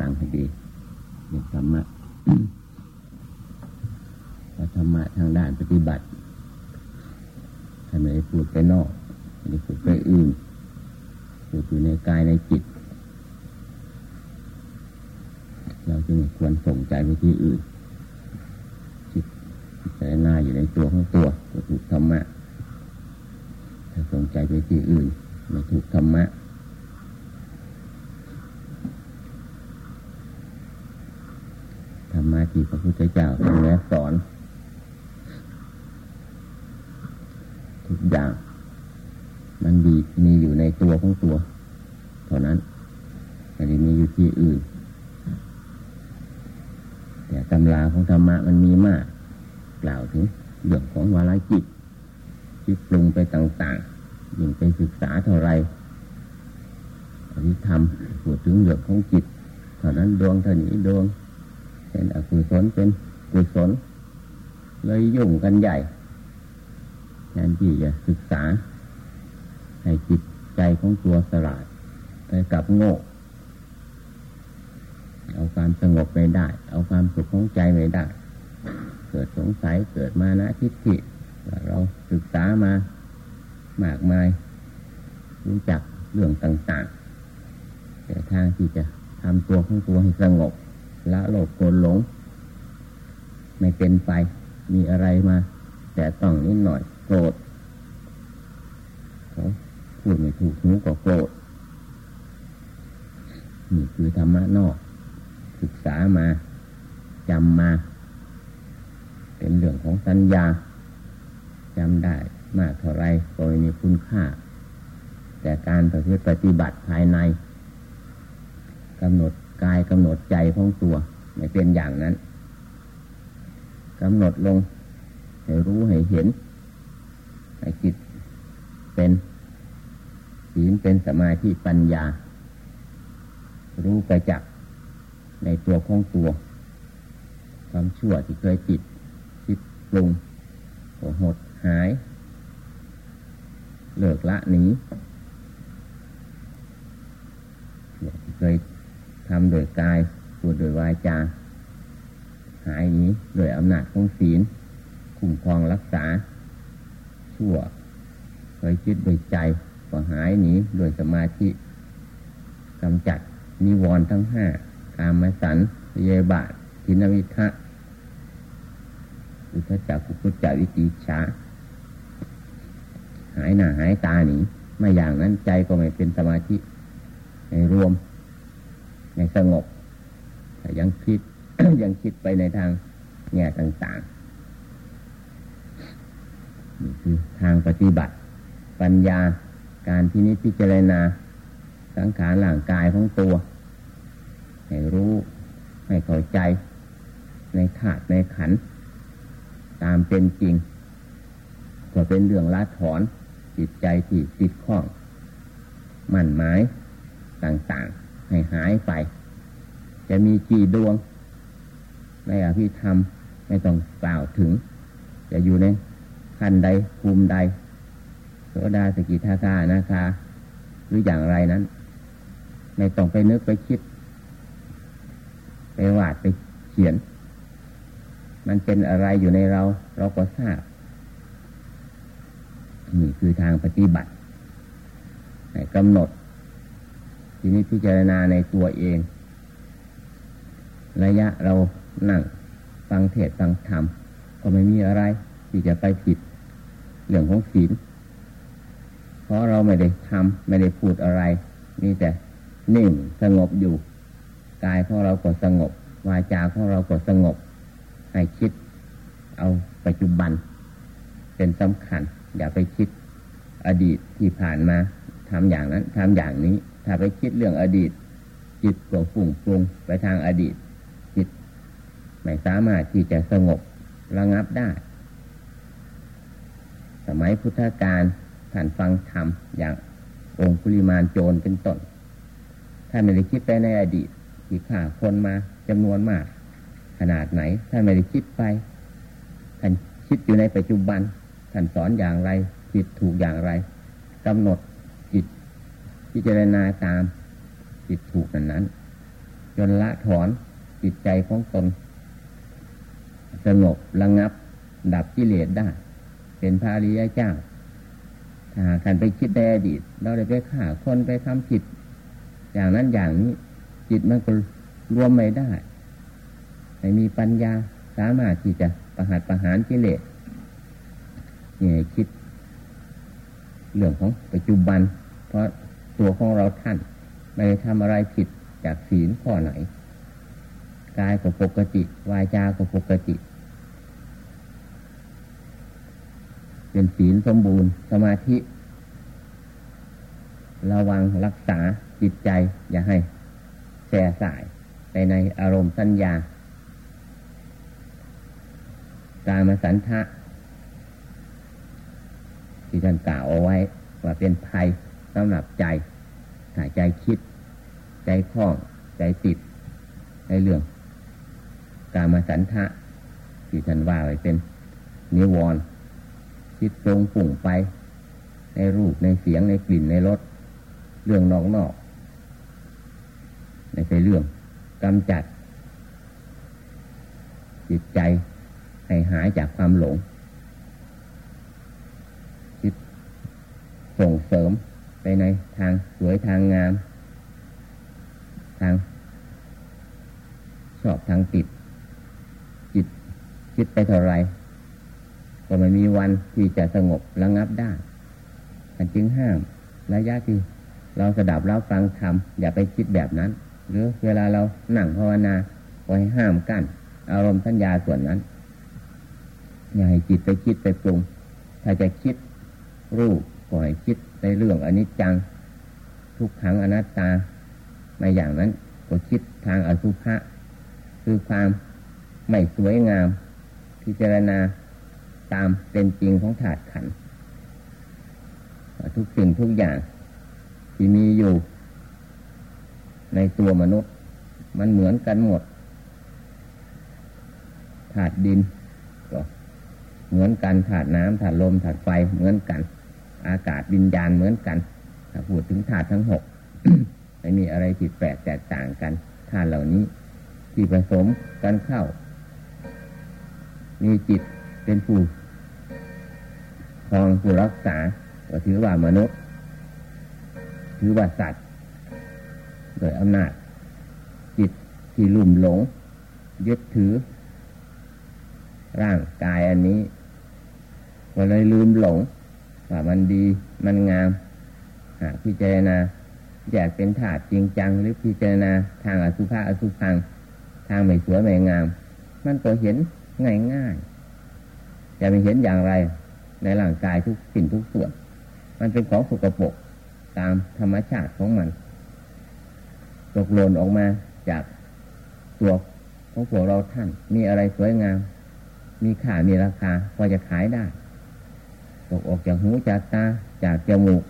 ฟังให้ดีในธรรมะธรรมะทางด้านปฏิบัติถ้าไม่ได้พูดไปนอกไม่ได้พูดไปอื่นพูดอยู่ในกายในจิต เราจึงควรส่งใจไปที่อื่น จิตพิจารณาอยู่ในตัวของตัวถูกธรรมะ ถ้าส่งใจไปที่อื่นไม่ถูกธรรมะธรรมะ ที่พระพุทธเจ้าทรงแนะสอนทุกอย่าง มันดีมีอยู่ในตัวของตัวเท่านั้นไม่ได้มีอยู่ที่อื่น แต่ตำราของธรรมะมันมีมาก กล่าวถึงเรื่องของวาลจิตคิดปรุงไปต่างๆยิ่งไปศึกษาเท่าไรอภิธรรมพูดถึงเรื่องของจิตเท่านั้นดวงเท่านี้ดวง เป็นอกุศลเป็นกุศลเลยยุ่งกันใหญ่แทนที่จะศึกษา ให้จิตใจของตัวสลาดไปกับโง่เอาความสงบไม่ได้ เอาความสุขของใจไม่ได้ เกิดสงสัยเกิดมานะทิฏฐิเราศึกษามามากมาย รู้จักเรื่องต่าง ๆ แต่ทางที่จะทำตัวของตัวให้สงบ ละโลกโกรหลง ไม่เป็นไป มีอะไรมา แต่ต้องนิดหน่อยโกรธเขาพูดไม่ถูกหูก็โกรธนี่คือธรรมะนอก ศึกษามาจำมา เป็นเรื่องของสัญญาจำได้มากเท่าไรก็ไม่มีคุณค่า แต่การปฏิบัติภายในกำหนด กายกำหนดใจของตัว ไม่เป็นอย่างนั้นกำหนดลง ให้รู้ให้เห็น ให้จิตเป็นศีลเป็นสมาธิปัญญา รู้กระจักในตัวของตัว ความชั่วที่เคยจิตคิดปรุงหดหาย เลิกละหนีที่เคย ทำโดยกายพูดโดยวาจา หายนี้โดยอำนาจของศีลคุ้มครองรักษา ชั่วเคยคิดโดยใจก็หายหนีโดยสมาธิกำจัดนิวรณ์ทั้งห้ากามสันเยบาททินวิทะอุทจักกุกุจาวิจิชาหายหน้าหายตาหนีไม่อย่างนั้นใจก็ไม่เป็นสมาธิในรวม ในสงบแต่ยังคิดยังคิดไปในทางแง่ต่างๆนี่คือทางปฏิบัติ ปัญญาการที่นิพพิจารณา สังขารหลังกายของตัว ให้รู้ให้เข้าใจ ในขาดในขัน ตามเป็นจริง ก็เป็นเรื่องละถอนจิตใจที่ติดข้อง มั่นหมายต่างๆ ให้หายไป จะมีกี่ดวงในอภิธรรมไม่ต้องกล่าวถึง จะอยู่ในขั้นใดภูมิใดโสดาสกิทาคานะคะหรืออย่างไรนั้น ไม่ต้องไปนึกไปคิด ไปวาดไปเขียน มันเป็นอะไรอยู่ในเรา เราก็ทราบนี่คือทางปฏิบัติกำหนด ทีนี้พิจารณาในตัวเอง ระยะเรานั่งฟังเทศฟังธรรม ก็ไม่มีอะไร ที่จะไปผิดเรื่องของศีลเพราะเราไม่ได้ทำไม่ได้พูดอะไรมีแต่นิ่งสงบอยู่ กายของเราก็สงบ วาจาของเราก็สงบ ให้คิด เอาปัจจุบัน เป็นสำคัญ อย่าไปคิดอดีตที่ผ่านมาทำอย่างนั้นทำอย่างนี้ ถ้าไปคิดเรื่องอดีต จิตก็ฝุ่งปรุงไปทางอดีต จิต ไม่สามารถที่จะสงบระงับได้ สมัยพุทธกาลท่านฟังธรรมอย่างองคุลิมานโจรเป็นต้นท่านไม่ได้คิดไปในอดีตที่ฆ่าคนมาจำนวนมาก ขนาดไหนท่านไม่ได้คิดไปท่านคิดอยู่ในปัจจุบันท่านสอนอย่างไรผิดถูกอย่างไรกำหนด พิจารณาตามผิดถูกนั้นนั้น จนละถอนจิตใจของตน สงบระงับ ดับกิเลสได้ เป็นพระริยเจ้าถ้าการไปคิดในอดีต เราได้ไปฆ่าคนไปทำผิด อย่างนั้นอย่างนี้ จิตมันก็รวมไม่ได้ ไม่มีปัญญาสามารถที่จะประหัตประหารกิเลสเนี่ยคิด เรื่องของปัจจุบัน เพราะ ตัวของเราท่าน ไม่ได้ทำอะไรผิดจากศีลข้อไหน กายก็ปกติ วายจาก็ปกติ เป็นศีลสมบูรณ์สมาธิ ระวังรักษาจิตใจ อย่าให้แส่สายไปในอารมณ์สัญญา การมาสันทะที่ท่านกล่าวเอาไว้ว่าเป็นภัย สำหรับใจถ้าใจคิด ใจคล้อง ใจติด ในเรื่อง การมาสันทะที่ท่านว่าไว้เป็นนิวรณ์คิดตรงปุ่งไป ในรูปในเสียงในกลิ่นในรสเรื่องนอกนอกในใช่เรื่องกำจัด จิตใจให้หายจากความหลงคิดส่งเสริม ไปในทางสวยทางงาม ทางชอบทางติด จิตคิดไปเท่าไรก็ไม่มีวันที่จะสงบระงับได้ท่านจึงห้ามระยะที่เราสดับเราฟังธรรมอย่าไปคิดแบบนั้น หรือเวลาเราหนั่งภาวนาก็ให้ห้ามกัน้นอารมณ์สัญญาส่วนนั้น อย่าให้จิตไปคิดไปปรุง ถ้าจะคิดรูป ก็ให้คิดในเรื่องอนิจจัง ทุกขังอนัตตาไม่อย่างนั้นก็คิดทางอสุภะคือความไม่สวยงาม พิจารณาตามเป็นจริงของถาดขัน ทุกสิ่งทุกอย่างที่มีอยู่ ในตัวมนุษย์ มันเหมือนกันหมดถาดดินก็เหมือนกันถาดน้ำถาดลมถาดไฟเหมือนกัน อากาศวิญญาณเหมือนกันถ้าพูดถึงถาดทั้งหกไม่มีอะไรผิดแปลกแตกต่างกันธาตุเหล่านี้ ที่ผสมกันเข้า มีจิตเป็นผู้ครองผู้รักษาก็ถือว่ามนุษย์ ถือว่าสัตว์ โดยอำนาจ จิตที่ลุ่มหลง ยึดถือ ร่างกายอันนี้ ก็เลยลืมหลง ว่ามันดีมันงามหากพิจารณาอยากเป็นถาดจริงจังหรือพิจารณาทางอสุภะอสุพัง ทางไม่สวยไม่งาม มันก็เห็นง่ายง่ายจะไม่เห็นอย่างไร ในร่างกายทุกสิ่งทุกส่วน มันเป็นของสกปรกตามธรรมชาติของมันตกหล่นออกมาจากตัวของพวกเราท่าน มีอะไรสวยงาม มีค่ามีราคาพอจะขายได้ ตกออกจากหูจากตาจากจมูก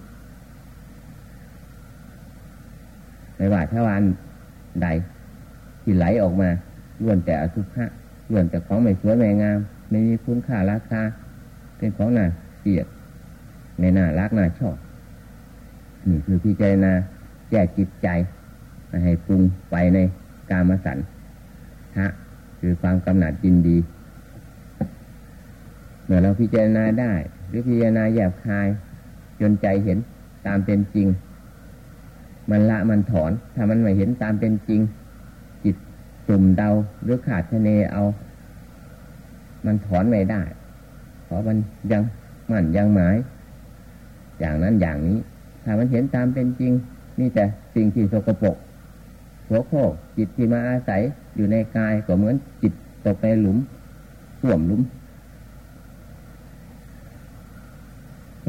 ไม่ว่าทวารใด ที่ไหลออกมาล้วนแต่อสุภะล้วนแต่ของไม่สวยไม่งาม ไม่มีคุณค่าราคาเป็นของน่าเกลียดไม่น่ารักน่าชอบนี่คือพิจารณาแก้จิตใจให้ปรุงไปในกามสันทะคือความกำหนัดยินดี เมื่อเราพิจารณาได้ หรือพิจารณาแยบคาย จนใจเห็นตามเป็นจริง มันละมันถอน ถ้ามันไม่เห็นตามเป็นจริง จิตสุ่มเดาหรือขาดทะเนเอา มันถอนไม่ได้ เพราะมันยังมันยังหมาย อย่างนั้นอย่างนี้ ถ้ามันเห็นตามเป็นจริง นี่แต่สิ่งที่สกปรกโสโครกจิตที่มาอาศัยอยู่ในกายก็เหมือนจิตตกในหลุมส่วมหลุม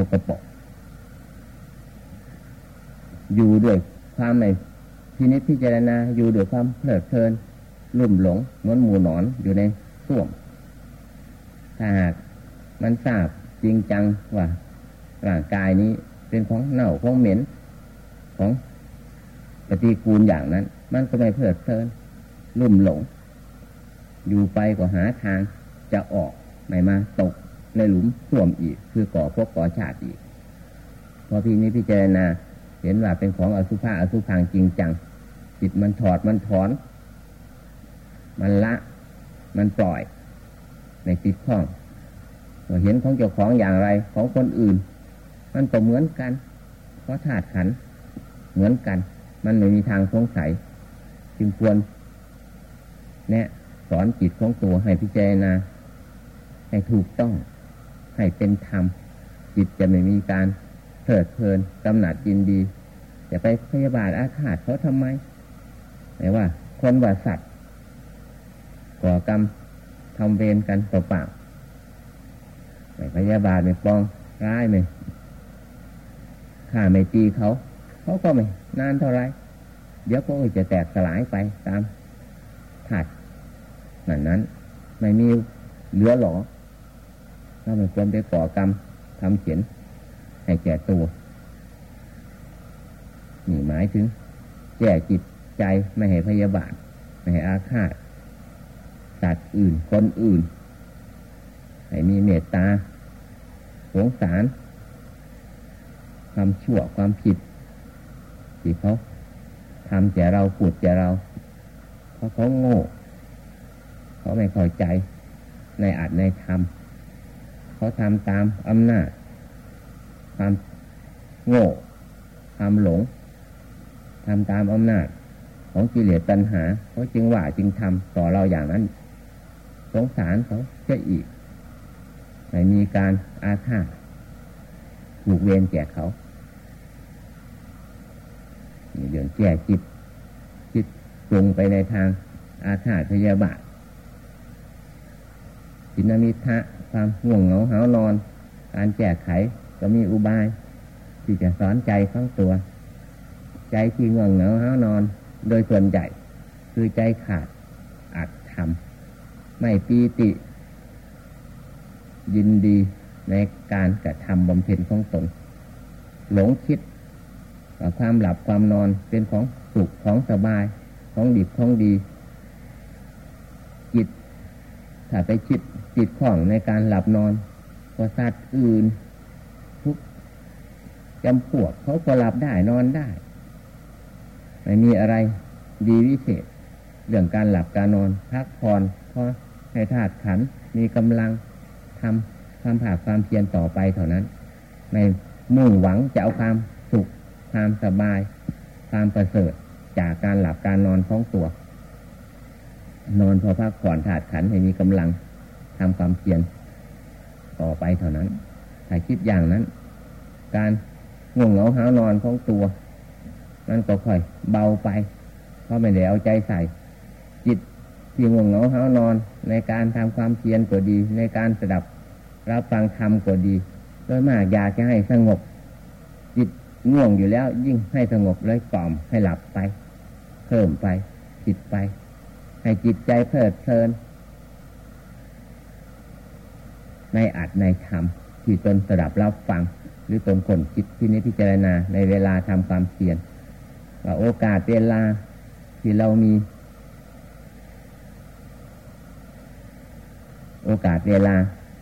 กปรกอยู่ด้วยความในทีนี้พิจารณาอยู่ด้วยความเพลิดเพลินลุ่มหลงเหมือนหมูหนอนอยู่ในส่วมถ้าหากมันทราบจริงจังว่าร่างกายนี้เป็นของเน่าของเหม็นของปฏิกูลอย่างนั้น มันก็ไม่เพลิดเพลินลุ่มหลง อยู่ไปก็หาทางจะออกไม่มาตก ในหลุมท่วมอีก คือก่อพวกก่อชาติอีก พอพี่นี้พิจารณาเห็นว่าเป็นของอสุภะอสุพังจริงจัง จิตมันถอดมันถอน มันละ มันปล่อย ในจิตข้องเห็นของเจ้าของอย่างไรของคนอื่น มันก็เหมือนกัน เพราะธาตุขันเหมือนกัน มันไม่มีทางสงสัย จึงควรแนะสอนจิตของตัวให้พิจารณาให้ถูกต้อง ให้เป็นธรรมจิตจะไม่มีการเพลิดเพลินกำหนัดยินดีจะไปพยาบาทอาฆาตเขาทำไมหมายว่า คนว่าสัตว์ก่อกรรมทำเวรกันเปล่าๆไม่พยาบาทไม่ปองร้ายไม่ข่าไม่ตีเขาเขาก็ไม่นานเท่าไรเดี๋ยวก็จะแตกสลายไปตามถาดนั้นนั้น ไม่มีเหลือหรอ ถ้าไม่ควรไปก่อกรรมทำเขียนให้แก่ตัวนี่หมายถึง แก่จิตใจไม่ให้พยาบาท ไม่ให้อาฆาตสัตว์อื่นคนอื่น ให้มีเมตตาสงสาร ความชั่วความผิดที่เขาทำแก่เราพูดแก่เรา เพราะเขาโง่ เขาไม่เข้าใจในอาจในธรรม เขาทำตามอำนาจความโง่ความหลงทำตามอำนาจของกิเลสตัณหาเขาจึงว่าจึงทำต่อเราอย่างนั้น สงสารเขาเสียอีกไม่มีการอาฆาตถูกเวรแก่เขาเรื่องแก่จิตจิตปรุงไปในทางอาฆาตพยาบาทจินมิทะ ความห่วงเหงาหานอน การแก้ไขก็มีอุบาย ที่จะสอนใจข้งตัว ใจที่ง่วงเหงาหานอน โดยส่วนใหญ่คือใจขาดอัดทำไม่ปีติ ยินดีในการกระทำบำเพ็ญของตน หลงคิดความหลับความนอนเป็นของสุขของสบายของดีของดี จิต ถ้าไปคิดจิตของในการหลับนอนก็สัตว์อื่น ทุกจำพวกเขาก็หลับได้นอนได้ ไม่มีอะไรดีวิเศษ เรื่องการหลับการนอน พักผ่อนเพอให้ธาตุขันมีกำลังทำความผาความเพียรต่อไปเท่านั้น ในมุ่งหวังจะเอาความสุขความสบาย ความประเสริฐจากการหลับการนอนของตัว นอนพอพักผ่อนถาดขันให้มีกำลังทำความเพียรต่อไปเท่านั้น ถ้าคิดอย่างนั้น การง่วงเหงาหานอนของตัว นั่นก็ค่อยเบาไป เพราะไม่ได้เอาใจใส่ จิตที่ง่วงเหงาหานอนในการทำความเพียรก็ดี ในการสดับรับฟังธรรมก็ดีโดยมากอยากจะให้สงบ จิตง่วงอยู่แล้ว ยิ่งให้สงบเลยกล่อมให้หลับไป เพิ่มไปจิตไป ให้จิตใจเพลิดเพลิน ในอัดในธรรมที่ตนสดับรับฟัง หรือตนคนคิดที่นี้พิจารณาในเวลาทำความเพียรว่าโอกาสเวลาที่เรามี โอกาสเวลา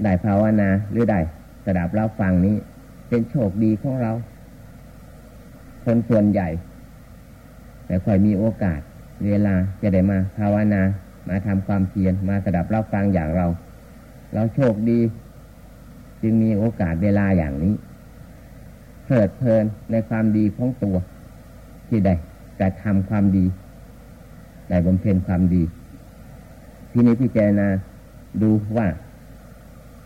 ได้ภาวนาหรือได้สดับรับฟังนี้ เป็นโชคดีของเรา คนส่วนใหญ่ แต่ค่อยมีโอกาส เวลาจะได้มาภาวนา มาทำความเพียรมาสดับรับฟังอย่างเรา เราโชคดี จึงมีโอกาสเวลาอย่างนี้เพลิดเพลินในความดีของตัว ที่ได้แต่ทำความดีได้บำเพ็ญความดี ที่นี้พิจารณาดูว่า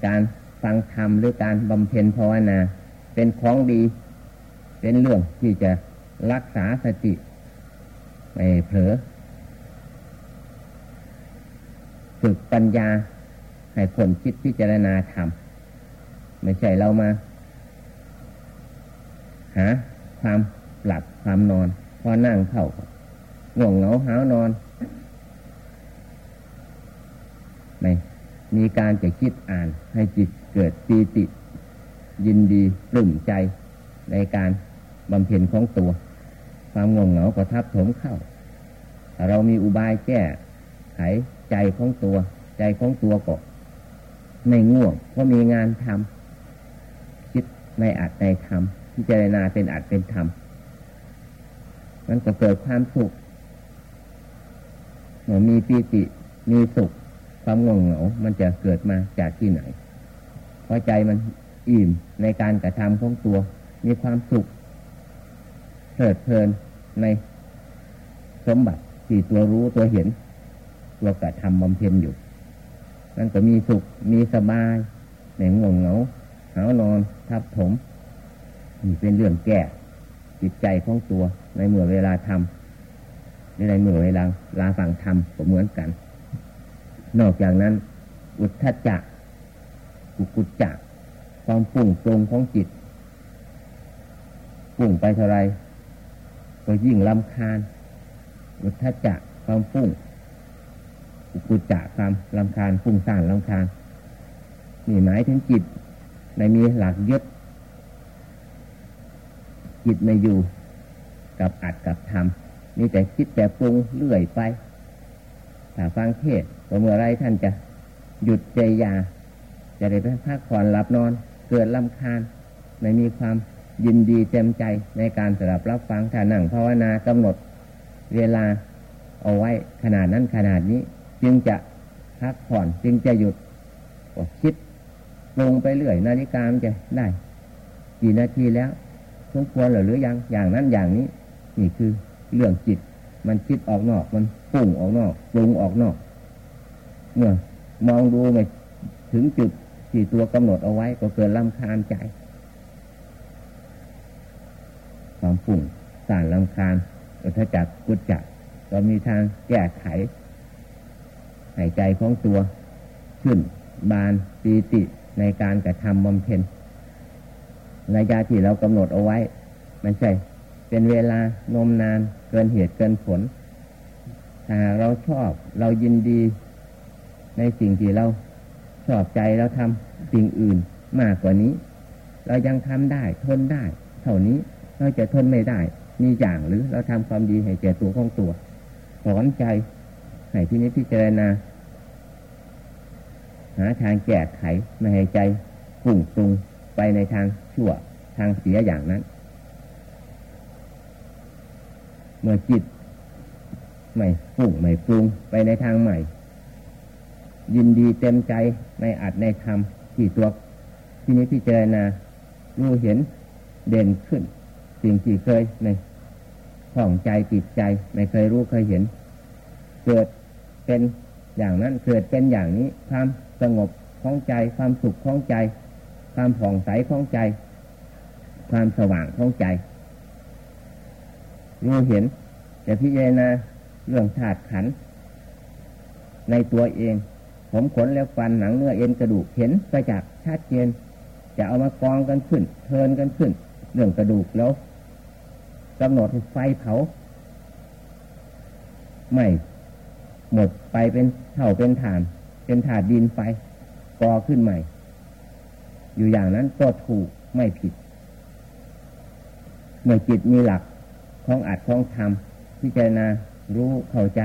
การฟังธรรมหรือการบำเพ็ญภาวนา เป็นของดี เป็นเรื่องที่จะรักษาสติ ไม่เผลอฝึกปัญญาให้คนคิดพิจารณาทำไม่ใช่เรามา หาความหลับความนอน พอนั่งเข้าง่วงเหงาหานอน ไม่มีการจะคิดอ่านให้จิตเกิดปีติ ยินดีปลุ่มใจในการบำเพ็ญของตัว ความง่วงเหงาก็ทับถมเข้า เรามีอุบายแก้ไขใจของตัว ใจของตัวก็ไม่ง่วงเพราะมีงานทำคิดในอัดในธรรมพิจารณาเป็นอัดเป็นธรรมมันก็เกิดความสุขเมื่อมีปีติมีสุข ความง่วงเหงา มันจะเกิดมาจากที่ไหน เพราะใจมันอิ่มในการกระทำของตัว มีความสุข เพลิดเพลินในสมบัติที่ตัวรู้ตัวเห็น ตัวกระทำบำเพ็ญอยู่ นั่นก็มีสุขมีสบายในง่วงเหงาหานอนทับถมนี่เป็นเรื่องแก่จิตใจของตัวในเมื่อเวลาทำในในเมื่อเวลาลาฟังทำก็เหมือนกัน นอกจากนั้น อุทธจักกุกุจจักความปุ่งตรงของจิตปุ่งไปเท่าไร ก็ยิ่งลำคาญ อุทธจักความปุ่งกุกุจจักความลำคาญปุ่งสร้างลำคาญนี่หมายถึงจิตในมีหลักยึดจิตไม่อยู่กับอัดกับทำมีแต่คิดแต่ปรุงเลื่อยไปถ้าฟังเทศก็เมื่อไรท่านจะหยุดใจยา จะได้พักผ่อนหลับนอน เกิดลำคาญไม่มีความ ยินดีเต็มใจในการสลับรับฟังถ้านั่งภาวนากำหนดเวลาเอาไว้ขนาดนั้นขนาดนี้ จึงจะพักผ่อนจึงจะหยุดคิดลงไปเรื่อยนาฬิกามันจะได้กี่นาทีแล้วสมควรหรือยังอย่างนั้นอย่างนี้ นี่คือเรื่องจิต มันคิดออกนอกมันปุ่งออกนอกปรุงออกนอกเมื่อมองดูไม่ถึงจุดที่ตัวกำหนดเอาไว้ก็เกิดลำคาญใจ ความปุ่งสารลำคาญอุทจักกุจจักก็มีทางแก้ไขหายใจของตัว ขึ้น บานปีติในการกระทำบำเพ็ญระยะที่เรากำหนดเอาไว้ไม่ใช่ เป็นเวลานมนานเกินเหตุเกินผลถ้าเราชอบเรายินดี ในสิ่งที่เราชอบใจเราทำสิ่งอื่นมากกว่านี้ เรายังทำได้ทนได้ เท่านี้ เราจะทนไม่ได้ มีอย่างหรือเราทำความดีให้แก่ตัวของตัวสอนใจให้ที่นี้พิจารณาหาทางแก้ไขไม่ให้ใจปุ่งปรุงไปในทางชั่วทางเสียอย่างนั้น เมื่อจิตไม่ปุ่งไม่ปรุงไปในทางใหม่ ยินดีเต็มใจในอัดในธรรมที่ตัวที่นี้พิจารณารู้เห็นเด่นขึ้น สิ่งที่เคยในห่องใจจิตใจ ไม่เคยรู้เคยเห็น เกิดเป็นอย่างนั้นเกิดเป็นอย่างนี้ความสงบของใจ ความสุขของใจ ความผ่องใสของใจ ความสว่างของใจรู้เห็นจะพิจารณาเรื่องธาตุขัน ในตัวเอง ผมขนแล้วฟันหนังเนื้อเอ็นกระดูกเห็นไปจากชัดเจนจะเอามากองกันขึ้นเทินกันขึ้น เรื่องกระดูกแล้ว กำหนดไฟเผาไม่หมดไปเป็นเท่าเป็นฐาน เป็นถาดดินไฟก่อขึ้นใหม่ อยู่อย่างนั้นก็ถูกไม่ผิด เมื่อจิตมีหลักของอัดของทำพิจารณารู้เข้าใจ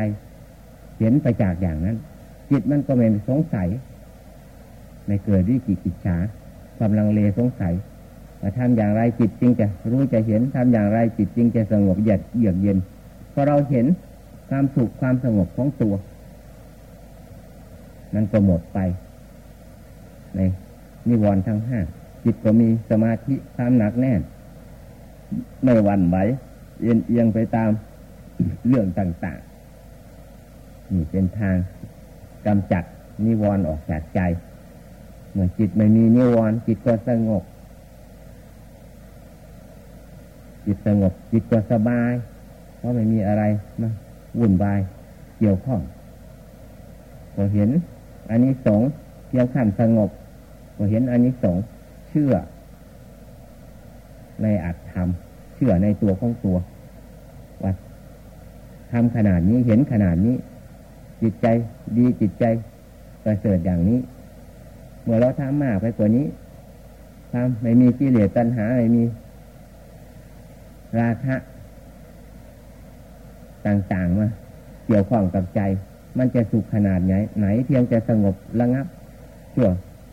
เห็นไปจากอย่างนั้น จิตมันก็ไม่สงสัยไม่เกิดวิกิจิจฉาความลังเลสงสัย ทำอย่างไรจิตจริงจะรู้จะเห็นทำอย่างไรจิตจริงจะสงบเยือกเยือกเย็นพอเราเห็นความสุขความสงบของตัว นั้นก็หมดไปในนิวรณ์ทั้งห้าจิตก็มีสมาธิความหนักแน่น ไม่หวั่นไหวเอียงเอียงไปตามเรื่องต่างๆนี่เป็นทางกำจัดนิวรณ์ออกจากใจ เมื่อจิตไม่มีนิวรณ์จิตก็สงบ จิตสงบจิตก็สบาย เพราะไม่มีอะไรมาวุ่นวายเกี่ยวข้องก็เห็นอันนี้สงเพียงขั้นสงบก็เห็นอันนี้สงเชื่อ ในอัตธรรมเชื่อในตัวของตัวว่าทำขนาดนี้เห็นขนาดนี้ จิตใจดีจิตใจประเสริฐอย่างนี้ เมื่อเราทำมากไปกว่านี้ทำไม่มีกิเลสตัณหาไม่มี ราคะต่างๆมาเกี่ยวข้องกับใจ มันจะสุขขนาดไหนไหนเพียงจะสงบระงับชั่ว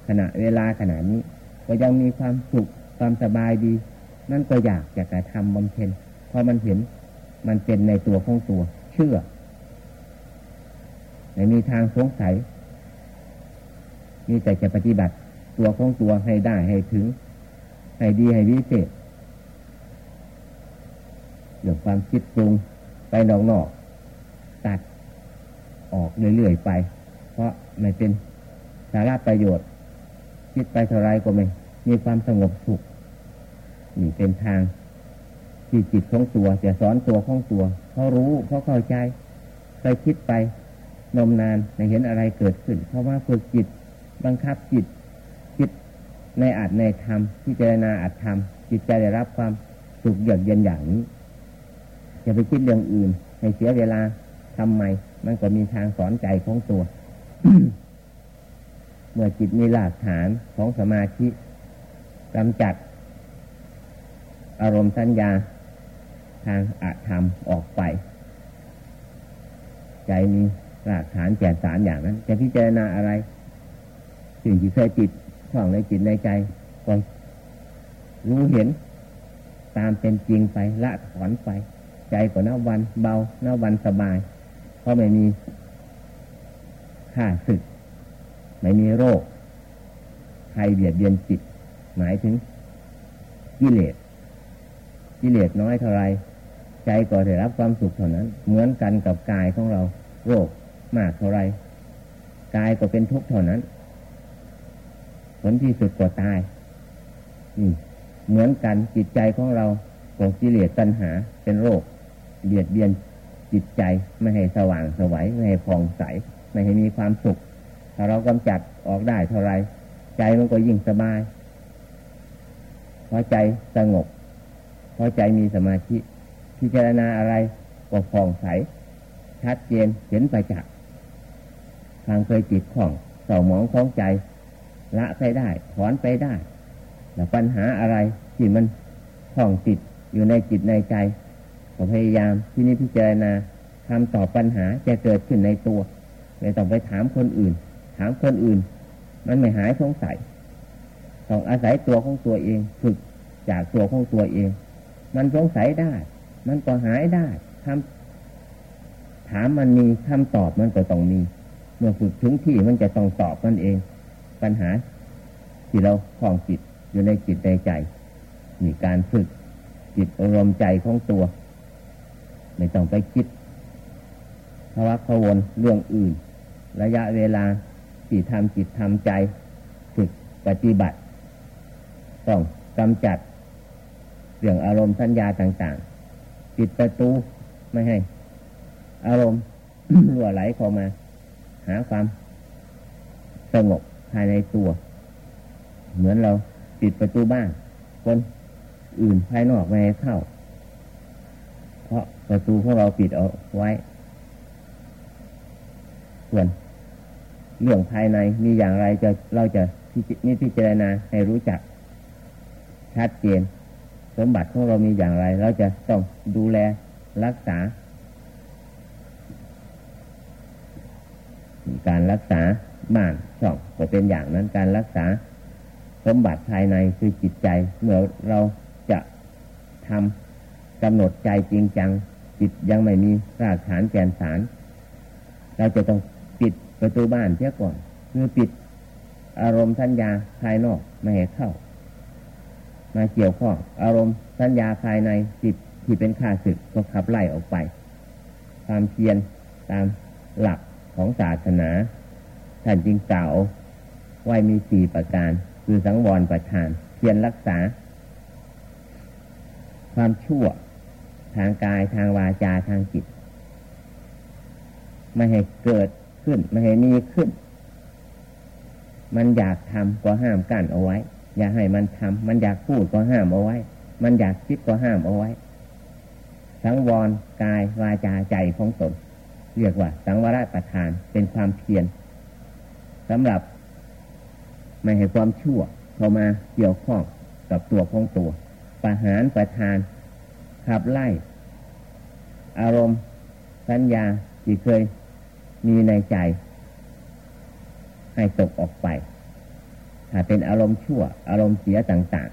ขณะเวลาขนาดนี้ ก็ยังมีความสุขความสบายดี นั่นก็อยากจะกระทำบำเพ็ญพอมันเห็นมันเป็นในตัวของตัว เชื่อไม่มีทางสงสัยมีแต่จะปฏิบัติตัวของตัวให้ได้ให้ถึง ให้ดีให้วิเศษ เรื่องความคิดปรุงไปนอกๆตัดออกเรื่อยๆไป เพราะไม่เป็นสาระประโยชน์ คิดไปเท่าไรก็ไม่มีความสงบสุขนี่เป็นทางที่จิตของตัวจะสอนตัวของตัวเขารู้เขาเข้าใจเคยคิดไปนมนานในเห็นอะไรเกิดขึ้น เพราะว่าฝึกจิตบังคับจิต คิดในอาจในธรรมที่เจรณาอาจธรรมจิตใจได้รับความสุขเยือกเย็นอย่างนี้ จะไปคิดเรื่องอื่น ให้เสียเวลาทำไมมันก็มีทางสอนใจของตัว เมื่อจิตมีหลักฐานของสมาธิกำจัด อารมณ์สัญญา ทางอาธรรมออกไป ใจมีหลักฐานแก่สารอย่างนั้น จะพิจารณาอะไร สิ่งที่เคยจิตของในจิตในใจก็รู้เห็นตามเป็นจริงไปละถอนไป ใจก็น้าวันเบาน้าวันสบาย เพราะไม่มีค่าศึก ไม่มีโรคใครเบียดเบียนจิต หมายถึงกิเลสกิเลสน้อยเท่าไรใจก็ได้รับความสุขเท่านั้น เหมือนกันกับกายของเรา โรคมากเท่าไรกายก็เป็นทุกข์เท่านั้น ผลที่สุดก็ตายนี่เหมือนกันจิตใจของเราของกิเลสตัณหาเป็นโรค เบียดเบียนจิตใจไม่ให้สว่างสวัยไม่ให้ผ่องใส ไม่ให้มีความสุข ถ้าเรากำจัดออกได้เท่าไร ใจมันก็ยิ่งสบายพอใจสงบพอใจมีสมาธิพิจารณาอะไรก็ฟองใส ชัดเจนเห็นไปจากทางเคยจิตของเสาหมองของใจ ละไปได้ ถอนไปได้แล้วปัญหาอะไรที่มันของติดอยู่ในจิตในใจ พยายามที่นี้พิจารณาคำตอบปัญหาจะเกิดขึ้นในตัวไม่ต้องไปถามคนอื่น ถามคนอื่น มันไม่หายสงสัยต้องอาศัยตัวของตัวเองฝึกจากตัวของตัวเอง มันสงสัยได้ มันก็หายได้คำถามมันมีคำตอบมันก็ต้องมี เมื่อฝึกถึงที่มันจะต้องตอบมันเอง ปัญหา ที่เราคล้องจิตอยู่ในจิตในใจ มีการฝึกจิตอารมณ์ใจของตัว ไม่ต้องไปคิดภาวะพวนเรื่องอื่น ระยะเวลาที่ทำจิตทำใจฝึกปฏิบัติ ต้องกำจัด เรื่องอารมณ์สัญญาต่างๆ ปิดประตูไม่ให้ อารมณ์รั่วไหลเข้ามา หาความสงบภายในตัว เหมือนเราปิดประตูบ้านคนอื่นภายนอกไม่ให้เข้า ประตูของเราปิดเอาไว้ ส่วน เรื่องภายในมีอย่างไรจะเราจะนิพิจารณาให้รู้จัก ชัดเจน สมบัติของเรามีอย่างไร เราจะต้องดูแลรักษา การรักษาบ้านช่องก็เป็นอย่างนั้นการรักษา สมบัติภายในคือจิตใจ เมื่อเราจะทำกำหนดใจจริงจัง จิตยังไม่มีรากฐานแกนสาร เราจะต้องปิดประตูบ้านเสียก่อน คือปิดอารมณ์ทัญญาภายนอกไม่ให้เข้า มาเกี่ยวข้องอารมณ์สัญญาภายในจิตที่เป็นข้าศึกก็ขับไล่ออกไป ความเพียรตามหลักของศาสนาท่านจึงกล่าวไว้มีสี่ประการ คือสังวรประทาน เพียรรักษา ความชั่ว ทางกายทางวาจาทางจิต ไม่ให้เกิดขึ้น ไม่ให้มีขึ้น มันอยากทำก็ห้ามกั้นเอาไว้ อย่าให้มันทำมันอยากพูดก็ห้ามเอาไว้ มันอยากคิดก็ห้ามเอาไว้ สังวรกายวาจาใจของตนเรียกว่า สังวรประทานเป็นความเพียรสำหรับ ไม่ให้ความชั่วเข้ามาเกี่ยวข้องกับตัวของตัวประหารประทาน ขับไล่ อารมณ์ สัญญาที่เคยมีในใจ ให้ตกออกไป ถ้าเป็นอารมณ์ชั่ว อารมณ์เสียต่าง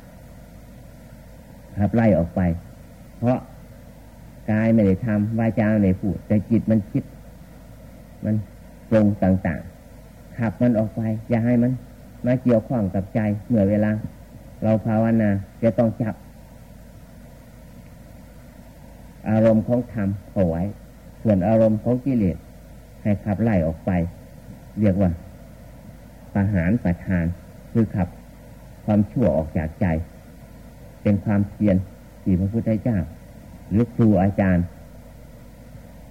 ๆขับไล่ออกไป เพราะกายไม่ได้ทำวาจาไม่ได้พูด แต่จิตมันคิด มันปรงต่าง ๆ ขับมันออกไป อย่าให้มัน มาเกี่ยวข้องกับใจเมื่อเวลา เราภาวนาจะต้องจับ อารมณ์ของธรรมเอาไว้ ส่วนอารมณ์ของกิเลสให้ขับไล่ออกไป เรียกว่าประหารประทานคือขับความชั่วออกจากใจ เป็นความเพียรที่พระพุทธเจ้า หรือครูอาจารย์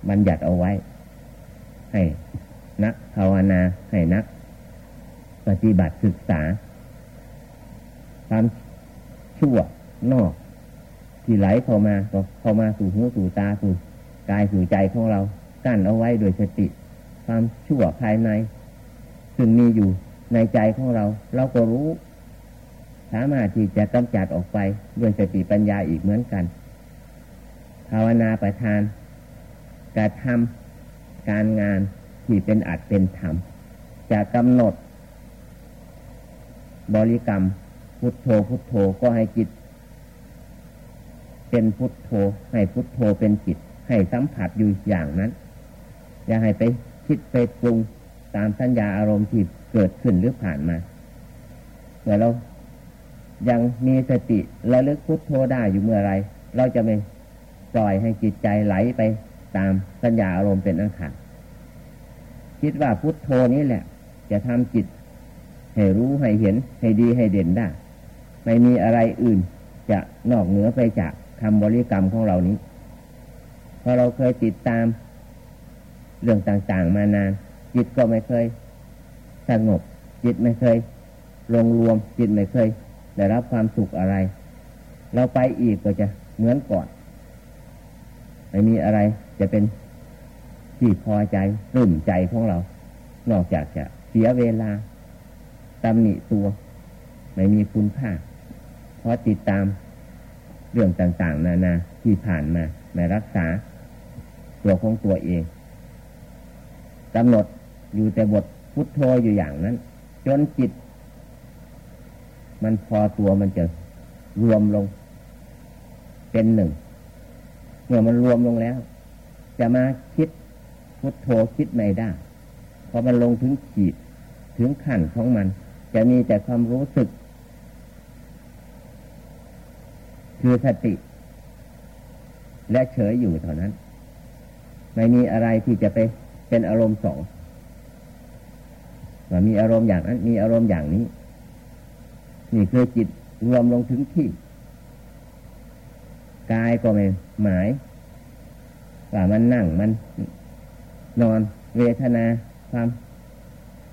บัญญัติเอาไว้ ให้นักภาวนาให้นัก ปฏิบัติศึกษา ความชั่วนอก ที่ไหลเข้ามาก็เข้ามาสู่หูสู่ตาสู่กายสู่ใจของเรากั้นเอาไว้โดยสติ ความชั่วภายใน ซึ่งมีอยู่ในใจของเรา เราก็รู้ สามารถที่จะกำจัดออกไปด้วยสติปัญญาอีกเหมือนกัน ภาวนาประทานการทำการงานที่เป็นอัดเป็นธรรมจะกำหนด บริกรรม พุทโธพุทโธก็ให้จิต เป็นพุทโธ ให้พุทโธเป็นจิต ให้สัมผัสอยู่อย่างนั้น อย่าให้ไปคิดไปปรุงตามสัญญาอารมณ์ที่เกิดขึ้นหรือผ่านมาเมื่อเรายังมีสติระลึกพุทโธได้อยู่เมื่อไร เราจะไม่ปล่อยให้จิตใจไหลไปตามสัญญาอารมณ์เป็นอันขาดคิดว่าพุทโธนี้แหละ จะทำจิต ให้รู้ให้เห็นให้ดีให้เด่นได้ ไม่มีอะไรอื่น จะนอกเหนือไปจาก คำบริกรรมของเรานี้พอเราเคยติดตามเรื่องต่างๆมานาน จิตก็ไม่เคยสงบ จิตไม่เคยลงรวม จิตไม่เคยได้รับความสุขอะไร เราไปอีกก็จะเหมือนก่อน ไม่มีอะไรจะเป็นที่พอใจรื่มใจของเรา นอกจากจะเสียเวลาตำหนิตัว ไม่มีคุณค่าเพราะติดตาม เรื่องต่างๆ นานาที่ผ่านมาไม่รักษา ตัวของตัวเองกำหนดอยู่แต่บทพุทโธอยู่อย่างนั้น จนจิต มันพอตัวมันจะรวมลง เป็นหนึ่ง เมื่อมันรวมลงแล้ว จะมาคิดพุทโธคิดไม่ได้พอมันลงถึงขีดถึงขั้นของมัน จะมีแต่ความรู้สึก คือสติ และเฉยอยู่เท่านั้น ไม่มีอะไรที่จะไปเป็นอารมณ์สองว่ามีอารมณ์อย่างนั้น มีอารมณ์อย่างนี้ นี่คือจิตรวมลงถึงที่กายก็ไม่หมาย ว่ามันนั่งมันนอนเวทนาความ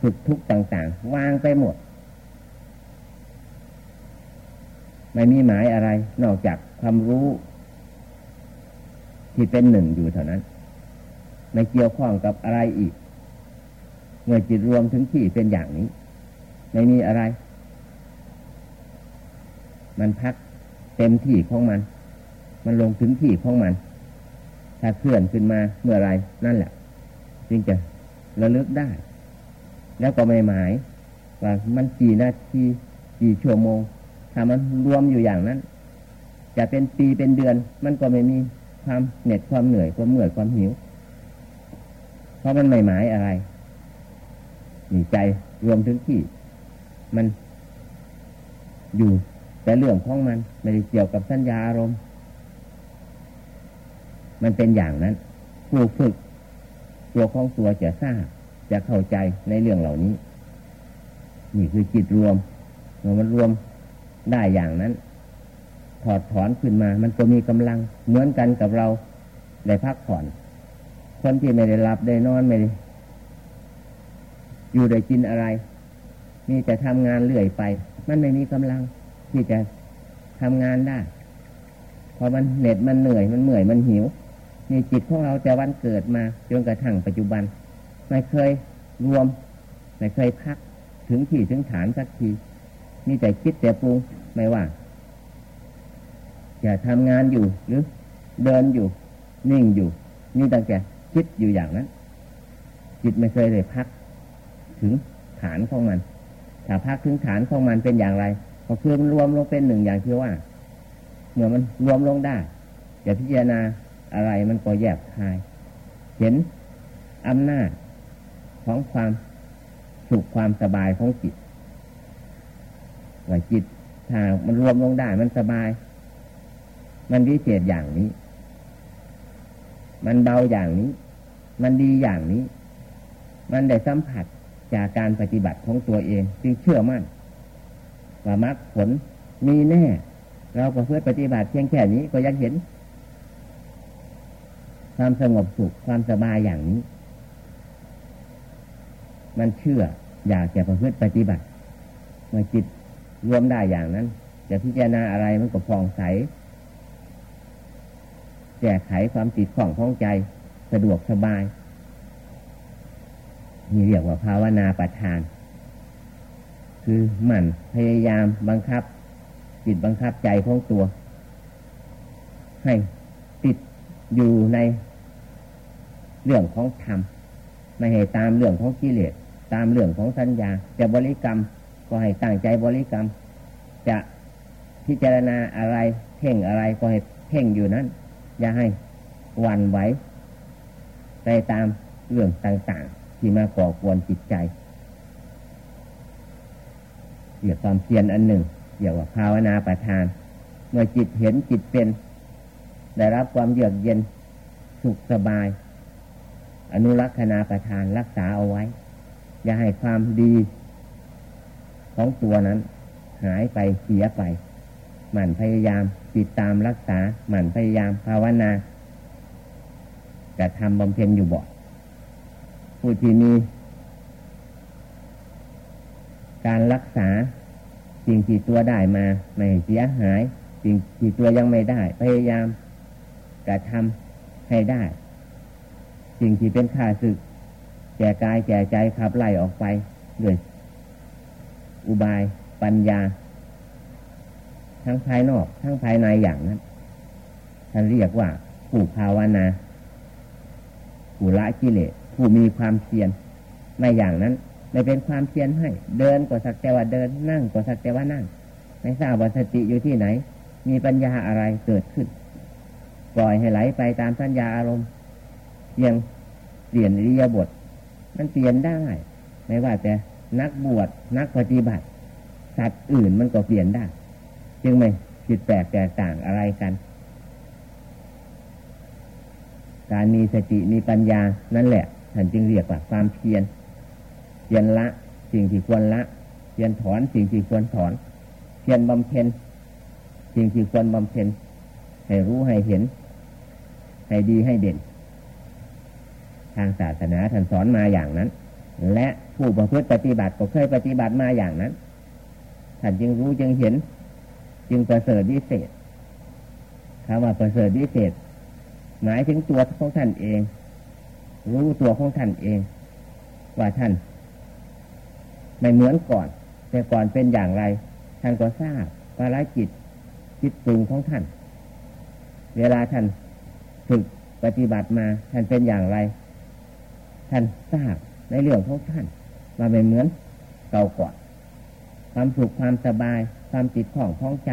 สุขทุกข์ต่าง ๆ วางไปหมด ไม่มีหมายอะไร นอกจากความรู้ ที่เป็นหนึ่งอยู่เท่านั้น ไม่เกี่ยวข้องกับอะไรอีก เมื่อจิตรวมถึงที่เป็นอย่างนี้ ไม่มีอะไร มันพักเต็มที่ของมัน มันลงถึงที่ของมัน ถ้าเคลื่อนขึ้นมาเมื่อไรนั่นแหละจึงจะระลึกได้ แล้วก็ไม่หมายว่ามันกี่นาทีกี่ชั่วโมง ถ้ามันรวมอยู่อย่างนั้น จะเป็นปีเป็นเดือน มันก็ไม่มีความเหน็ดความเหนื่อยความเมื่อยความหิว เพราะมันไม่หมายอะไรมีใจรวมถึงที่ มันอยู่แต่เรื่องของมันไม่ได้เกี่ยวกับสัญญาอารมณ์ มันเป็นอย่างนั้น ผู้ฝึก ตัวของตัวจะทราบจะเข้าใจในเรื่องเหล่านี้ นี่คือจิตรวมเมื่อมันรวม ได้อย่างนั้น ถอดถอนขึ้นมา มันก็มีกำลัง เหมือนกันกับเราได้พักผ่อน คนที่ไม่ได้หลับได้นอนไม่ได้อยู่ได้กินอะไร มีแต่ทำงานเรื่อยไป มันไม่มีกำลัง ที่จะทำงานได้พอมันเหน็ดมันเหนื่อยมันเหนื่อยมันหิวนี่จิตของเราแต่วันเกิดมาจนกระทั่งปัจจุบัน ไม่เคยรวม ไม่เคยพักถึงที่ถึงฐานสักที มีแต่คิดแต่ปรุงไม่ว่าจะทำงานอยู่หรือเดินอยู่ นิ่งอยู่นี่ตั้งแต่คิดอยู่อย่างนั้น จิตไม่เคยเลยพัก ถึงฐานของมัน ถ้าพักถึงฐานของมันเป็นอย่างไรก็คือมันรวมลงเป็นหนึ่งอย่างที่ว่าเมื่อมันรวมลงได้จะพิจารณาอะไรมันก็แยบคาย เห็นอำนาจของความสุขความสบายของจิต ว่าจิตถ้ามันรวมลงได้มันสบาย มันวิเศษอย่างนี้ มันเบาอย่างนี้ มันดีอย่างนี้ มันได้สัมผัสจากการปฏิบัติของตัวเองจึงเชื่อมั่นว่ามรรคผลมีแน่ เราประพฤติปฏิบัติเพียงแค่นี้ก็ยังเห็น ความสงบสุขความสบายอย่างนี้ มันเชื่ออยากจะประพฤติปฏิบัติเมื่อจิต รวมได้อย่างนั้น จะพิจารณาอะไรมันก็ฟองใสแก้ไขความติดข้องของใจ สะดวกสบายนี่เรียกว่าภาวนาประทาน คือหมั่นพยายามบังคับ จิตบังคับใจของตัว ให้ติดอยู่ในเรื่องของธรรม ไม่ให้ตามเรื่องของกิเลสตามเรื่องของสัญญาจะบริกรรม ก็ให้ตั้งใจบริกรรม จะพิจารณาอะไรเพ่งอะไรก็ให้เพ่งอยู่นั้น อย่าให้วันไหวไปตามเรื่องต่างๆ ที่มาก่อกวนจิตใจเกี่ยวกับความเพียรอันหนึ่งเกี่ยวกับภาวนาประทาน เมื่อจิตเห็นจิตเป็น ได้รับความเยือกเย็นสุขสบาย อนุรักษณาประทานรักษาเอาไว้ อย่าให้ความดี ของตัวนั้น หายไปเสียไป หมั่นพยายามติดตามรักษา หมั่นพยายามภาวนาจะทำบำเพ็ญอยู่บ่อยผู้ที่มี การรักษาสิ่งที่ตัวได้มาไม่เสียหาย สิ่งที่ตัวยังไม่ได้ พยายามกระทำให้ได้ สิ่งที่เป็นข้าศึกแก่กายแก่ใจขับไล่ออกไปด้วย อุบายปัญญา ทั้งภายนอก ทั้งภายในอย่างนั้นท่านเรียกว่าผู้ภาวนาผู้ละกิเลสผู้มีความเพียรไม่อย่างนั้นไม่เป็นความเพียรให้ เดินก็สักแต่ว่าเดินนั่งก็สักแต่ว่านั่งไม่ทราบว่าสติอยู่ที่ไหน มีปัญญาอะไรเกิดขึ้น ปล่อยให้ไหลไปตามสัญญาอารมณ์เพียงเปลี่ยนริยบท มันเปลี่ยนได้ ไม่ว่าแต่ นักบวชนักปฏิบัติ สัตว์อื่นมันก็เปลี่ยนได้ จึงไม่ผิดแปลกแตกต่างอะไรกัน การมีสติมีปัญญานั่นแหละท่านจึงเรียกว่าความเพียรเพียรละสิ่งที่ควรละเพียรถอนสิ่งที่ควรถอน เพียรบำเพ็ญสิ่งที่ควรบำเพ็ญให้รู้ให้เห็น ให้ดีให้เด่น ทางศาสนาท่านสอนมาอย่างนั้น และผู้ประพฤติปฏิบัติก็เคยปฏิบัติมาอย่างนั้นท่านจึงรู้จึงเห็น จึงประเสริฐวิเศษคำว่าประเสริฐวิเศษ หมายถึงตัวของท่านเอง รู้ตัวของท่านเอง ว่าท่าน ไม่เหมือนก่อน แต่ก่อนเป็นอย่างไร ท่านก็ทราบภารจิตจิตปรุงของท่าน เวลาท่านฝึกปฏิบัติมา ท่านเป็นอย่างไร ท่านทราบ ในเรื่องของท่านมาไม่เหมือนเก่าก่อนความสุขความสบาย ความติดข้องท้องใจ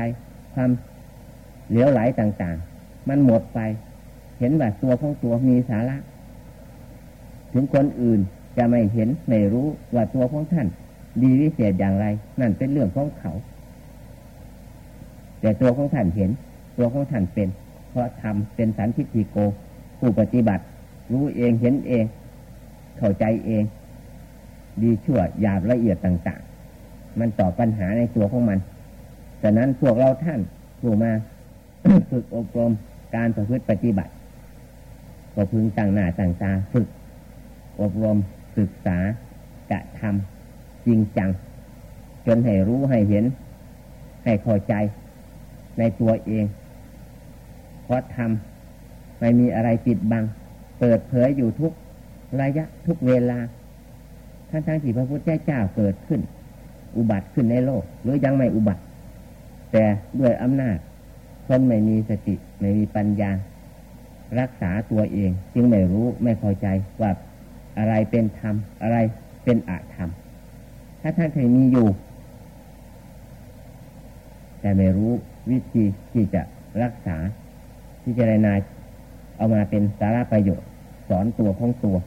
ความเหลวไหลต่างๆ มันหมดไป เห็นว่าตัวของตัวมีสาระ ถึงคนอื่นจะไม่เห็นไม่รู้ว่าตัวของท่าน ดีวิเศษอย่างไร นั่นเป็นเรื่องของเขา แต่ตัวของท่านเห็น ตัวของท่านเป็น เพราะทำเป็นสันทิฏฐิโก ผู้ปฏิบัติ รู้เองเห็นเอง เข้าใจเอง ดีชั่วหยาบละเอียดต่าง ๆ มันตอบปัญหาในตัวของมันฉะนั้นพวกเราท่านผู้มาฝึกอบรมการประพฤติปฏิบัติ ก็พึงต่างหน้าต่างตาฝึก อบรมศึกษากระทำจริงจัง จนให้รู้ให้เห็น ให้เข้าใจในตัวเอง เพราะทำไม่มีอะไรปิดบัง เปิดเผยอยู่ทุก ระยะทุกเวลา ทั้งทั้งที่พระพุทธเจ้าเกิดขึ้น อุบัติขึ้นในโลก หรือยังไม่อุบัติ แต่ด้วยอำนาจคนไม่มีสติไม่มีปัญญา รักษาตัวเอง จึงไม่รู้ไม่เข้าใจว่าอะไรเป็นธรรม อะไรเป็นอาธรรม ถ้าท่านเคยมีอยู่ แต่ไม่รู้วิธีที่จะรักษาที่จะรายนาเอามาเป็นสาระประโยชน์ สอนตัวของตัว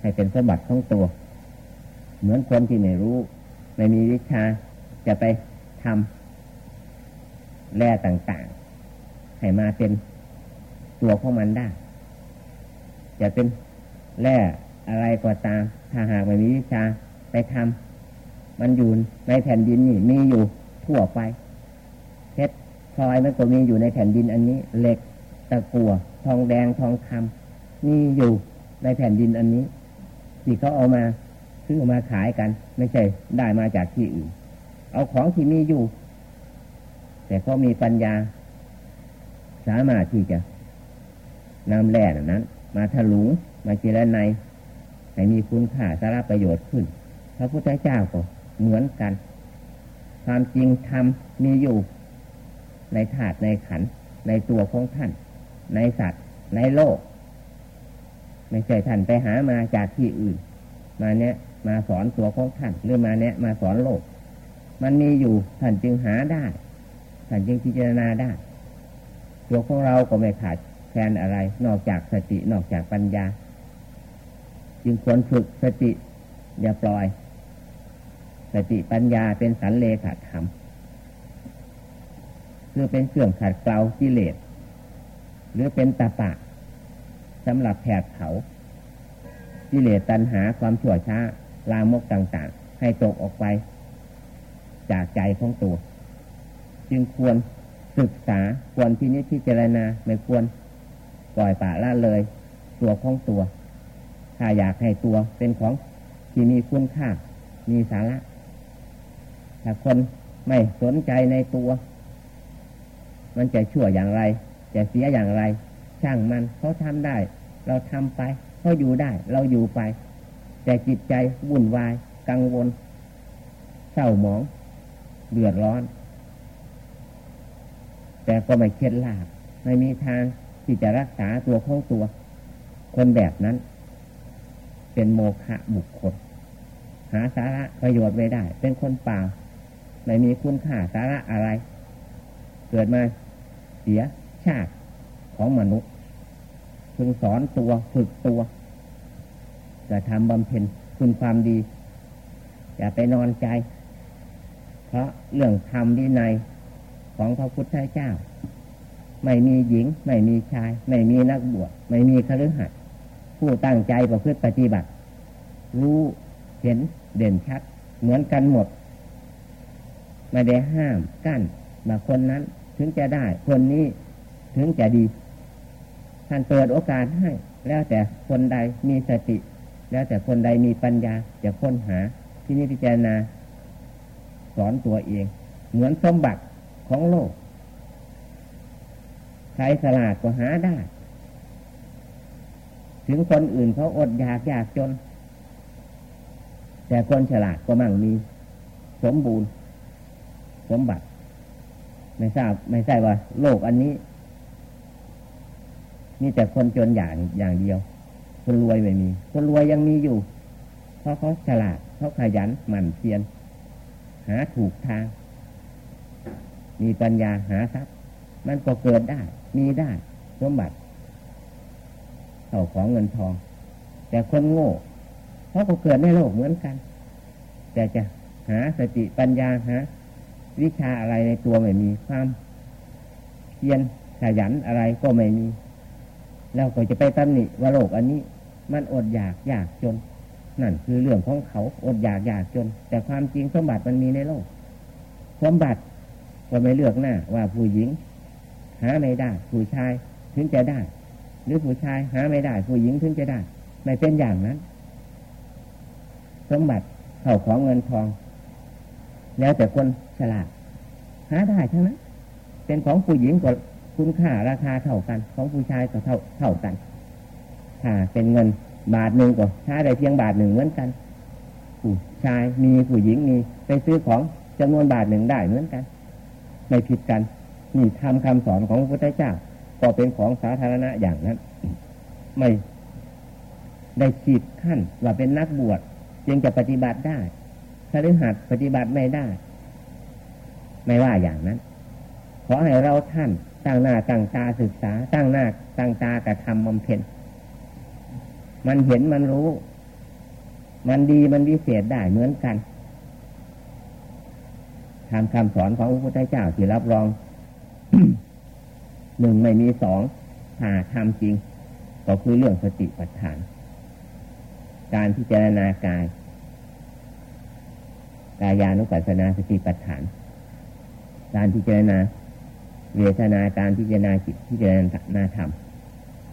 ให้เป็นสมบัติของตัว เหมือนคนที่ไม่รู้ไม่มีวิชาจะไปทำแร่ต่างๆ ให้มาเป็นตัวของมันได้ จะเป็นแร่อะไรก็ตาม ถ้าหากไม่มีวิชาไปทำมันอยู่ในแผ่นดินนี่มีอยู่ทั่วไปเพชรพลอยมันก็มีอยู่ในแผ่นดินอันนี้เหล็กตะกั่วทองแดงทองคำมีอยู่ในแผ่นดินอันนี้ ที่เขาเอามาซื้อมาขายกัน ไม่ใช่ได้มาจากที่อื่น เอาของที่มีอยู่ แต่เขามีปัญญา สามารถที่จะนำแร่นั้น มาถลุงมาเจรไนให้มีคุณค่าสาระประโยชน์ขึ้น พระพุทธเจ้าก็เหมือนกัน ความจริงธรรมมีอยู่ ในถาดในขัน ในตัวของท่าน ในสัตว์ ในโลก ไม่ใช่ท่านไปหามาจากที่อื่น มาเนี้ยมาสอนตัวของท่านหรือมาเนี้ยมาสอนโลก มันมีอยู่ท่านจึงหาได้ ท่านจึงพิจารณาได้ตัวของเราก็ไม่ขาดแคลนอะไร นอกจากสตินอกจากปัญญา จึงควรฝึกสติอย่าปล่อย สติปัญญาเป็นสันเลขาธรรมคือเป็นเครื่องขัดเกลากิเลสหรือเป็นตาปะ สำหรับแผดเผากิเลสตัณหาความชั่วช้า ลามกต่างๆ ให้ตกออกไป จากใจของตัว จึงควรศึกษาควรที่นิพจรณาไม่ควรปล่อยป่าละเลย ตัวของตัว ถ้าอยากให้ตัวเป็นของที่มีคุณค่า มีสาระถ้าคนไม่สนใจในตัว มันจะชั่วอย่างไร จะเสียอย่างไร ช่างมันเขาทำได้ เราทำไปเขาอยู่ได้ เราอยู่ไป แต่จิตใจวุ่นวาย กังวล เศร้าหมอง เดือดร้อน แต่ก็ไม่เคล็ดลาบไม่มีทางที่จะรักษาตัวของตัว คนแบบนั้น เป็นโมฆะบุคคล หาสาระประโยชน์ไม่ได้ เป็นคนเปล่าไม่มีคุณค่าสาระอะไร เกิดมาเสียชาติของมนุษย์ พึงสอนตัวฝึกตัวจะทำบำเพ็ญคุณความดี อย่าไปนอนใจ เพราะเรื่องธรรมดีในของพระพุทธเจ้า ไม่มีหญิง ไม่มีชาย ไม่มีนักบวชไม่มีคฤหัสถ์ผู้ตั้งใจประพฤติปฏิบัติ รู้เห็นเด่นชัด เหมือนกันหมด ไม่ได้ห้ามกั้นบาคนนั้นถึงจะได้ คนนี้ถึงจะดี ท่านเปิดโอกาสให้ แล้วแต่คนใดมีสติ แล้วแต่คนใดมีปัญญาจะค้นหาที่นี่พิจารณาสอนตัวเอง เหมือนสมบัติของโลก ใครสลาดก็หาได้ ถึงคนอื่นเขาอดอยากยากจน แต่คนฉลาดก็มั่งมี สมบูรณ์ สมบัติ ไม่ทราบไม่ใช่ว่า โลกอันนี้ มีแต่คนจนอย่างอย่างเดียว คนรวยไม่มี คนรวยยังมีอยู่ เพราะเขาฉลาดเขาขยันหมั่นเพียรหาถูกทาง มีปัญญาหาทรัพย์ มันก็เกิดได้ มีได้สมบัติเข่าของเงินทอง แต่คนโง่เขาก็เกิดในโลกเหมือนกัน แต่จะหาสติปัญญาหาวิชาอะไรในตัวไม่มีความเพียรขยันอะไรก็ไม่มี แล้วก็จะไปตำหนิว่าโลกอันนี้ มันอดอยากอยากจน นั่นคือเรื่องของเขาอดอยากอยากจน แต่ความจริงสมบัติมันมีในโลก สมบัติก็ไม่เลือกหน้าว่าผู้หญิง หาไม่ได้ผู้ชายถึงจะได้ หรือผู้ชายหาไม่ได้ ผู้หญิงถึงจะได้ ไม่เป็นอย่างนั้น สมบัติเข่าของเงินทอง แล้วแต่คนฉลาดหาได้ทั้งนั้นเป็นของผู้หญิงก็ คุณค่าราคาเท่ากัน ของผู้ชายก็เท่าเท่ากันถ้าเป็นเงินบาทหนึ่งก็ใช้ได้เพียงบาทหนึ่งเหมือนกัน ผู้ชายมีผู้หญิงมีไปซื้อของจำนวนบาทหนึ่งได้เหมือนกัน ไม่ผิดกัน นี่ทำคำสอนของพระพุทธเจ้า ก็เป็นของสาธารณะอย่างนั้น ไม่ได้ขีดขั้นว่าเป็นนักบวชจึงจะปฏิบัติได้ถ้าฤหัสปฏิบัติไม่ได้ ไม่ว่าอย่างนั้น ขอให้เราท่าน ตั้งหน้าตั้งตาศึกษา ตั้งหน้าตั้งตากระทำบำเพ็ญมันเห็นมันรู้ มันดีมันวิเศษได้เหมือนกันทำคำสอนของพระพุทธเจ้าที่รับรองหนึ่งไม่มีสองหาทำจริง ก็คือเรื่องสติปัฏฐาน การพิจารณากาย กายานุปัสสนาสติปัฏฐาน การพิจารณา เวทนาการพิจารณาจิตพิจารณาธรรม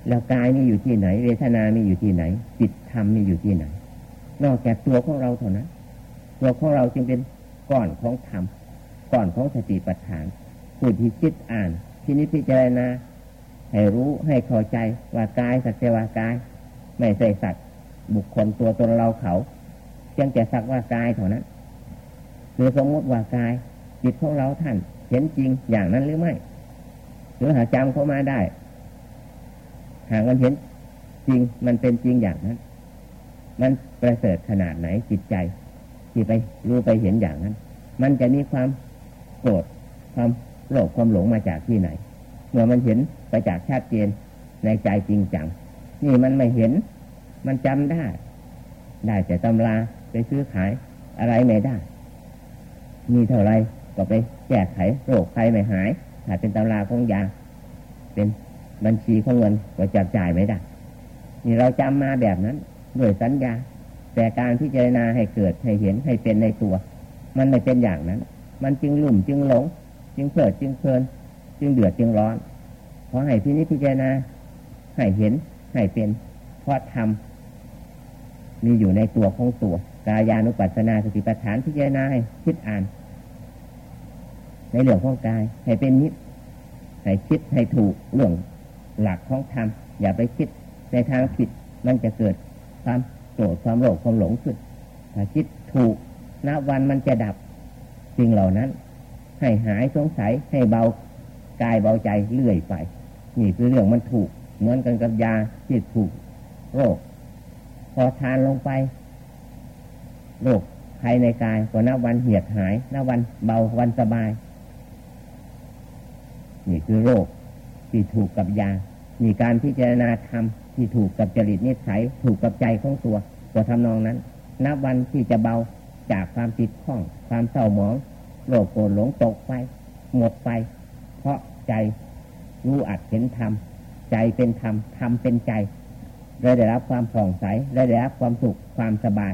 แล้วกายมีอยู่ที่ไหน เวทนามีอยู่ที่ไหน จิตธรรมมีอยู่ที่ไหน นอกจากตัวของเราเท่านั้นตัวของเราจึงเป็นก้อนของธรรมก้อนของสติปัฏฐานผู้ที่คิดอ่านที่นี้พิจารณาให้รู้ให้เข้าใจว่ากายสักแต่ว่ากาย ไม่ใช่สัตว์บุคคลตัวตนเราเขาเพียงแต่สักว่ากายเท่านั้นหรือสมมติว่ากาย จิตของเราท่านเห็นจริงอย่างนั้นหรือไม่ รือหาจำเข้ามาได้ หากมันเห็นจริงมันเป็นจริงอย่างนั้น มันประเสริฐขนาดไหนจิตใจ ที่ไปรู้ไปเห็นอย่างนั้น มันจะมีความโกรธความโลภความหลงมาจากที่ไหน เมื่อมันเห็นไปจากชาติเจนในใจจริงจังนี่มันไม่เห็น มันจำได้ ได้แต่ตำราไปซื้อขายอะไรไม่ได้ มีเท่าไรก็ไปแก้ไขโรคใครไม่หาย ถ้าเป็นตำราของยา เป็นบัญชีของเงินก็จับจ่ายไม่ได้ นี่เราจำมาแบบนั้นด้วยสัญญา แต่การพิจารณาให้เกิดให้เห็นให้เป็นในตัว มันไม่เป็นอย่างนั้น มันจึงหลุ่มจึงหลง จึงเพลิดจึงเพลิน จึงเดือดจึงร้อนเพราะให้พินิจพิจารณาให้เห็นให้เป็นเพราะทำมีอยู่ในตัวของตัวกายานุปัสสนาสติปัฏฐานพิจารณาให้คิดอ่าน ในเรื่องของกาย ให้เป็นนิดให้คิดให้ถูกเรื่องหลักของธรรมอย่าไปคิดในทางผิดมันจะเกิดความโกรธความโลภความหลงขึ้นถ้าคิดถูกณวันมันจะดับสิ่งเหล่านั้น ให้หายสงสัยให้เบากายเบาใจเลื่อยไป นี่คือเรื่องมันถูก เหมือนกันกับยาที่ถูกโรค พอทานลงไปโรคภายในกายก็นับวันเหียดหายนับวันเบาวันสบาย นี่คือโรคที่ถูกกับยามีการพิจารณาธรรมที่ถูกกับจริตนิสัย ถูกกับใจของตัวตัวทำนองนั้น นับวันที่จะเบาจากความติดข้อง ความเศร้าหมองโลภโกรธหลงตกไป หมดไป เพราะใจรู้อัดเห็นธรรมใจเป็นธรรมธรรมเป็นใจ ได้ได้รับความผ่องใสได้ได้รับความสุขความสบาย